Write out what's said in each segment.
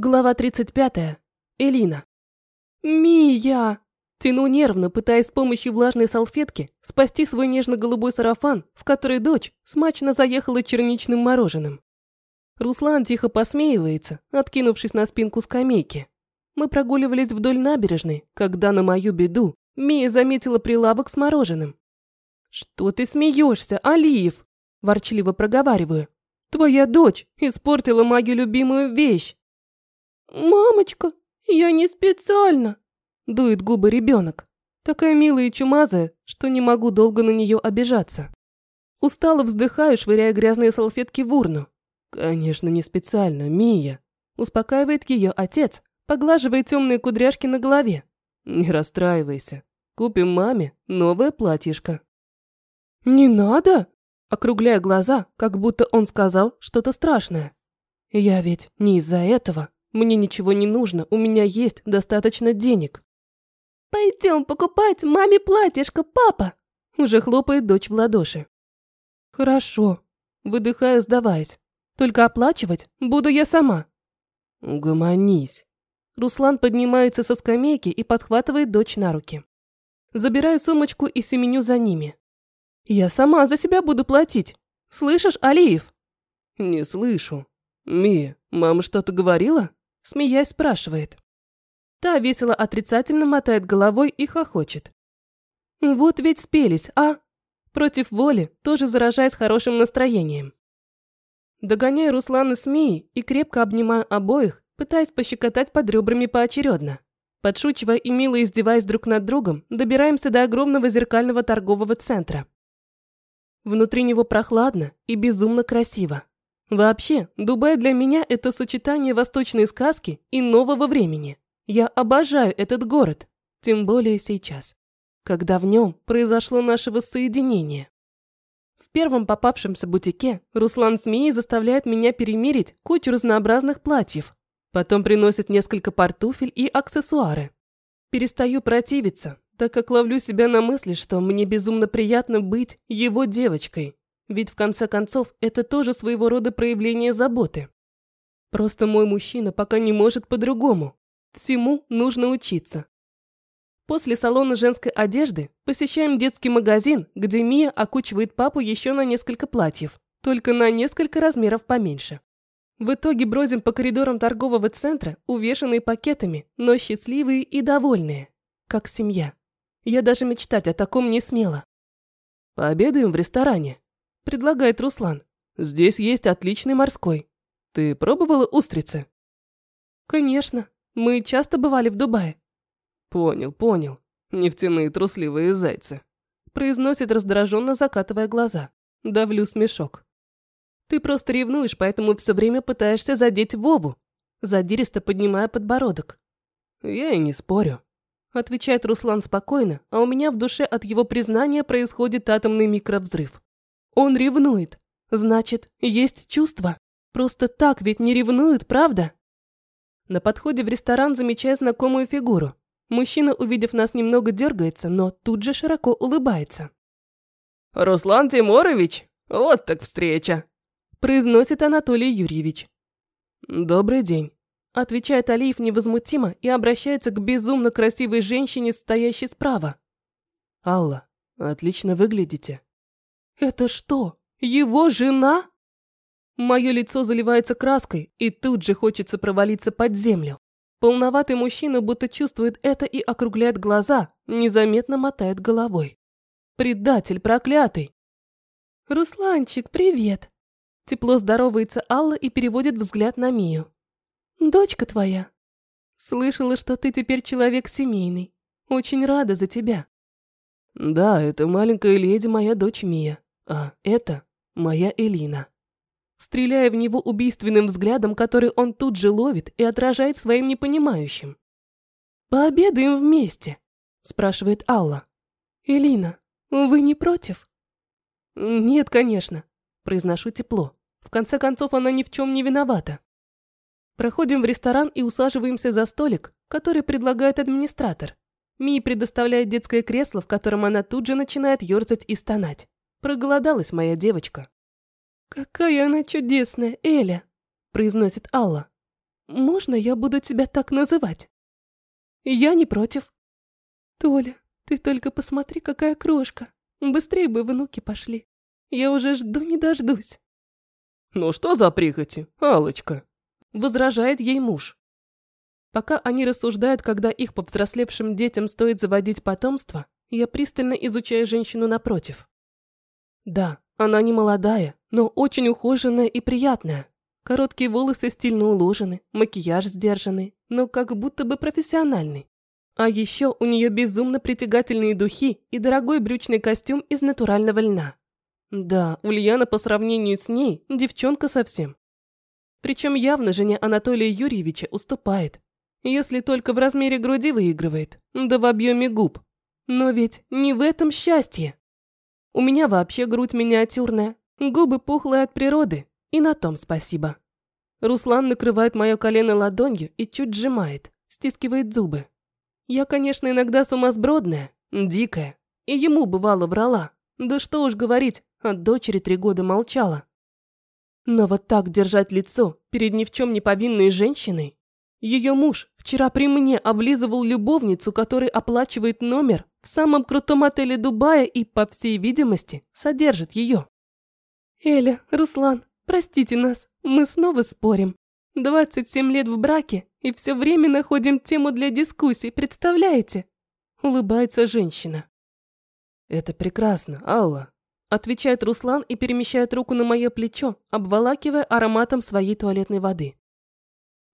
Глава 35. Элина. «Мия!» Тяну нервно, пытаясь с помощью влажной салфетки спасти свой нежно-голубой сарафан, в который дочь смачно заехала черничным мороженым. Руслан тихо посмеивается, откинувшись на спинку скамейки. Мы прогуливались вдоль набережной, когда на мою беду Мия заметила прилавок с мороженым. «Что ты смеешься, Алиев?» – ворчливо проговариваю. «Твоя дочь испортила магию любимую вещь. «Мамочка, я не специально!» Дует губы ребенок. Такая милая и чумазая, что не могу долго на нее обижаться. Устало вздыхаю, швыряя грязные салфетки в урну. Конечно, не специально, Мия. Успокаивает ее отец, поглаживая темные кудряшки на голове. Не расстраивайся. Купим маме новое платьишко. Не надо! Округляя глаза, как будто он сказал что-то страшное. Я ведь не из-за этого. Мне ничего не нужно, у меня есть достаточно денег. Пойдем покупать маме платьишко, папа. Уже хлопает дочь в ладоши. Хорошо. Выдыхаю, сдаваясь. Только оплачивать буду я сама. Угомонись. Руслан поднимается со скамейки и подхватывает дочь на руки. Забираю сумочку и семеню за ними. Я сама за себя буду платить. Слышишь, Алиев? Не слышу. Мия, мама что-то говорила? Смеясь, спрашивает. Та весело отрицательно мотает головой и хохочет. Вот ведь спелись, а? Против воли, тоже заражаясь хорошим настроением. Догоняю Руслана с Мией и крепко обнимаю обоих, пытаясь пощекотать под ребрами поочередно. Подшучивая и мило издеваясь друг над другом, добираемся до огромного зеркального торгового центра. Внутри него прохладно и безумно красиво. Вообще, Дубай для меня – это сочетание восточной сказки и нового времени. Я обожаю этот город, тем более сейчас, когда в нем произошло наше воссоединение. В первом попавшемся бутике Руслан Змеи заставляет меня перемерить кучу разнообразных платьев. Потом приносит несколько портуфель и аксессуары. Перестаю противиться, так как ловлю себя на мысли, что мне безумно приятно быть его девочкой. Ведь в конце концов это тоже своего рода проявление заботы. Просто мой мужчина пока не может по-другому. Всему нужно учиться. После салона женской одежды посещаем детский магазин, где Мия окучивает папу еще на несколько платьев, только на несколько размеров поменьше. В итоге бродим по коридорам торгового центра, увешанные пакетами, но счастливые и довольные. Как семья. Я даже мечтать о таком не смела. Пообедаем в ресторане, предлагает Руслан. Здесь есть отличный морской. Ты пробовала устрицы? Конечно, мы часто бывали в Дубае. Понял, понял. Нефтяные трусливые зайцы. Произносит раздраженно, закатывая глаза. Давлю смешок. Ты просто ревнуешь, поэтому все время пытаешься задеть Вову. Задиристо поднимая подбородок. Я и не спорю. Отвечает Руслан спокойно, а у меня в душе от его признания происходит атомный микровзрыв. Он ревнует. Значит, есть чувства. Просто так ведь не ревнуют, правда? На подходе в ресторан замечаю знакомую фигуру. Мужчина, увидев нас, немного дергается, но тут же широко улыбается. «Руслан Тимурович, вот так встреча!» произносит Анатолий Юрьевич. «Добрый день», отвечает Алиев невозмутимо и обращается к безумно красивой женщине, стоящей справа. «Алла, отлично выглядите». Это что, его жена? Мое лицо заливается краской, и тут же хочется провалиться под землю. Полноватый мужчина будто чувствует это и округляет глаза, незаметно мотает головой. Предатель проклятый. «Русланчик, привет!» Тепло здоровается Алла и переводит взгляд на Мию. «Дочка твоя. Слышала, что ты теперь человек семейный. Очень рада за тебя». «Да, это маленькая леди моя дочь Мия», а это моя Элина. Стреляя в него убийственным взглядом, который он тут же ловит и отражает своим непонимающим. «Пообедаем вместе?» – спрашивает Алла. «Элина, вы не против?» «Нет, конечно», – произношу тепло. В конце концов, она ни в чем не виновата. Проходим в ресторан и усаживаемся за столик, который предлагает администратор. Ми предоставляет детское кресло, в котором она тут же начинает ерзать и стонать. Проголодалась моя девочка. «Какая она чудесная, Эля!» – произносит Алла. можно я буду тебя так называть? Я не против. Толя, ты только посмотри, какая крошка. Быстрее бы внуки пошли. Я уже жду не дождусь. Ну что за прихоти, алочка Возражает ей муж. Пока они рассуждают, когда их повзрослевшим детям стоит заводить потомство, я пристально изучаю женщину напротив. Да, она не молодая, но очень ухоженная и приятная. Короткие волосы стильно уложены, макияж сдержанный, но как будто бы профессиональный. А еще у нее безумно притягательные духи и дорогой брючный костюм из натурального льна. Да, Ульяна по сравнению с ней девчонка совсем. Причем явно жене Анатолия Юрьевича уступает. Если только в размере груди выигрывает, да в объеме губ. Но ведь не в этом счастье. У меня вообще грудь миниатюрная, губы пухлые от природы, и на том спасибо. Руслан накрывает мое колено ладонью и чуть сжимает, стискивает зубы. Я, конечно, иногда сумасбродная, дикая, и ему бывало врала. Да что уж говорить, от дочери три года молчала. Но вот так держать лицо перед ни в чем не повинной женщиной? Ее муж вчера при мне облизывал любовницу, который оплачивает номер в самом крутом отеле Дубая и, по всей видимости, содержит ее. Эля, Руслан, Простите нас, мы снова спорим. 27 лет в браке и все время находим тему для дискуссий, представляете? Улыбается женщина. Это прекрасно, Алла. Отвечает Руслан и перемещает руку на мое плечо, обволакивая ароматом своей туалетной воды.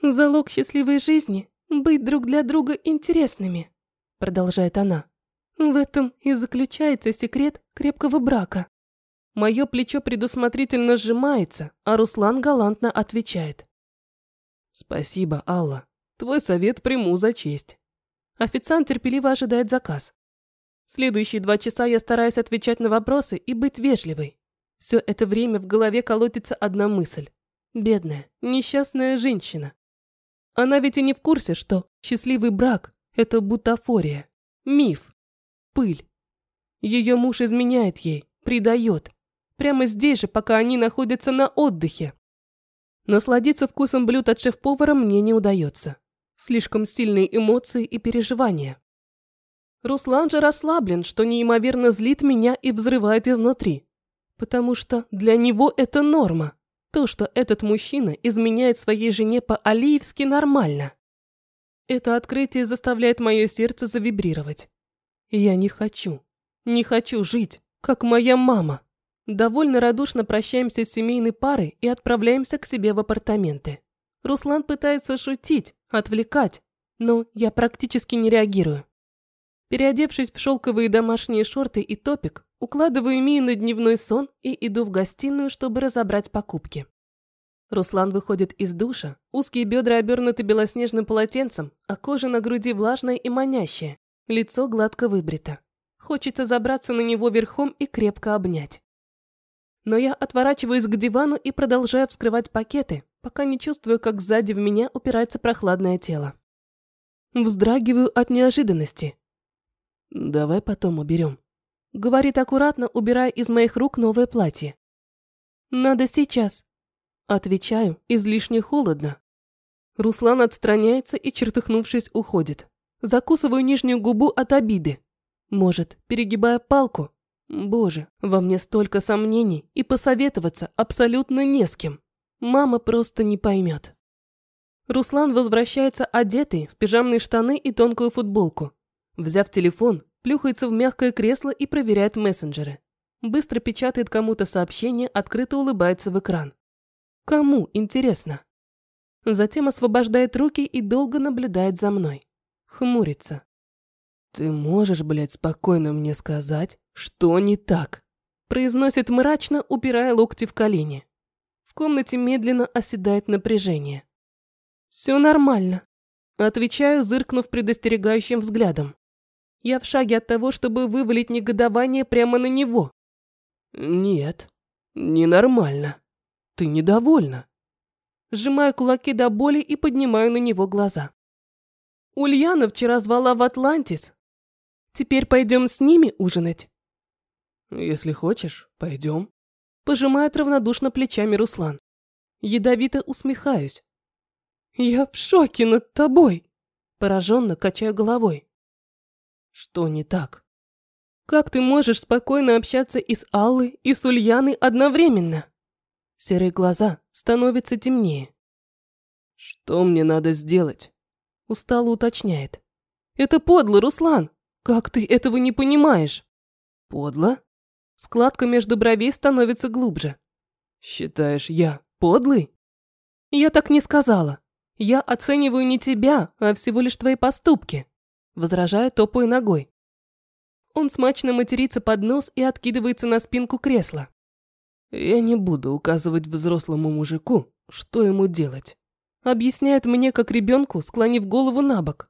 Залог счастливой жизни – быть друг для друга интересными, продолжает она. В этом и заключается секрет крепкого брака. Мое плечо предусмотрительно сжимается, а Руслан галантно отвечает. «Спасибо, Алла. Твой совет приму за честь». Официант терпеливо ожидает заказ. Следующие два часа я стараюсь отвечать на вопросы и быть вежливой. Все это время в голове колотится одна мысль. Бедная, несчастная женщина. Она ведь и не в курсе, что счастливый брак – это бутафория, миф, пыль. Ее муж изменяет ей, предает, Прямо здесь же, пока они находятся на отдыхе. Насладиться вкусом блюд от шеф-повара мне не удается. Слишком сильные эмоции и переживания. Руслан же расслаблен, что неимоверно злит меня и взрывает изнутри. Потому что для него это норма. То, что этот мужчина изменяет своей жене по-алиевски нормально. Это открытие заставляет мое сердце завибрировать. Я не хочу. Не хочу жить, как моя мама. Довольно радушно прощаемся с семейной парой и отправляемся к себе в апартаменты. Руслан пытается шутить, отвлекать, но я практически не реагирую. Переодевшись в шелковые домашние шорты и топик, укладываю Мию на дневной сон и иду в гостиную, чтобы разобрать покупки. Руслан выходит из душа, узкие бедра обернуты белоснежным полотенцем, а кожа на груди влажная и манящая, лицо гладко выбрито. Хочется забраться на него верхом и крепко обнять но я отворачиваюсь к дивану и продолжаю вскрывать пакеты, пока не чувствую, как сзади в меня упирается прохладное тело. Вздрагиваю от неожиданности. «Давай потом уберем», — говорит аккуратно, убирая из моих рук новое платье. «Надо сейчас», — отвечаю, излишне холодно. Руслан отстраняется и, чертыхнувшись, уходит. Закусываю нижнюю губу от обиды. Может, перегибая палку, Боже, во мне столько сомнений, и посоветоваться абсолютно не с кем. Мама просто не поймет. Руслан возвращается одетый в пижамные штаны и тонкую футболку. Взяв телефон, плюхается в мягкое кресло и проверяет мессенджеры. Быстро печатает кому-то сообщение, открыто улыбается в экран. Кому, интересно? Затем освобождает руки и долго наблюдает за мной. Хмурится. «Ты можешь, блядь, спокойно мне сказать, что не так?» Произносит мрачно, упирая локти в колени. В комнате медленно оседает напряжение. «Все нормально», – отвечаю, зыркнув предостерегающим взглядом. Я в шаге от того, чтобы вывалить негодование прямо на него. «Нет, ненормально. Ты недовольна». Сжимаю кулаки до боли и поднимаю на него глаза. Ульяна вчера звала в Атлантис, Теперь пойдем с ними ужинать?» «Если хочешь, пойдем», – пожимает равнодушно плечами Руслан. Ядовито усмехаюсь. Я в шоке над тобой. Пораженно качаю головой. Что не так? Как ты можешь спокойно общаться и с Аллой, и с Ульяной одновременно? Серые глаза становятся темнее. Что мне надо сделать? Устало уточняет. Это подло, Руслан. Как ты этого не понимаешь? Подло? Складка между бровей становится глубже. Считаешь, я подлый? Я так не сказала. Я оцениваю не тебя, а всего лишь твои поступки. Возражая, топая ногой. Он смачно матерится под нос и откидывается на спинку кресла. Я не буду указывать взрослому мужику, что ему делать. Объясняет мне, как ребенку, склонив голову на бок.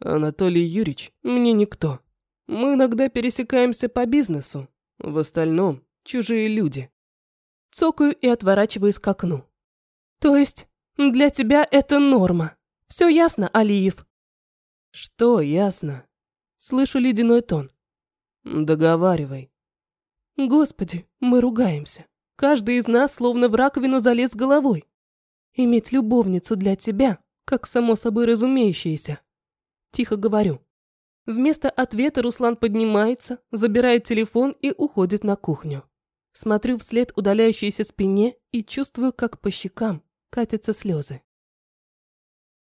Анатолий Юрьевич мне никто. Мы иногда пересекаемся по бизнесу. В остальном чужие люди. Цокаю и отворачиваюсь к окну. То есть для тебя это норма. Все ясно, Алиев? Что ясно? Слышу ледяной тон. Договаривай. Господи, мы ругаемся. Каждый из нас словно в раковину залез головой. Иметь любовницу для тебя, как само собой разумеющееся. Тихо говорю. Вместо ответа Руслан поднимается, забирает телефон и уходит на кухню. Смотрю вслед удаляющейся спине и чувствую, как по щекам катятся слезы.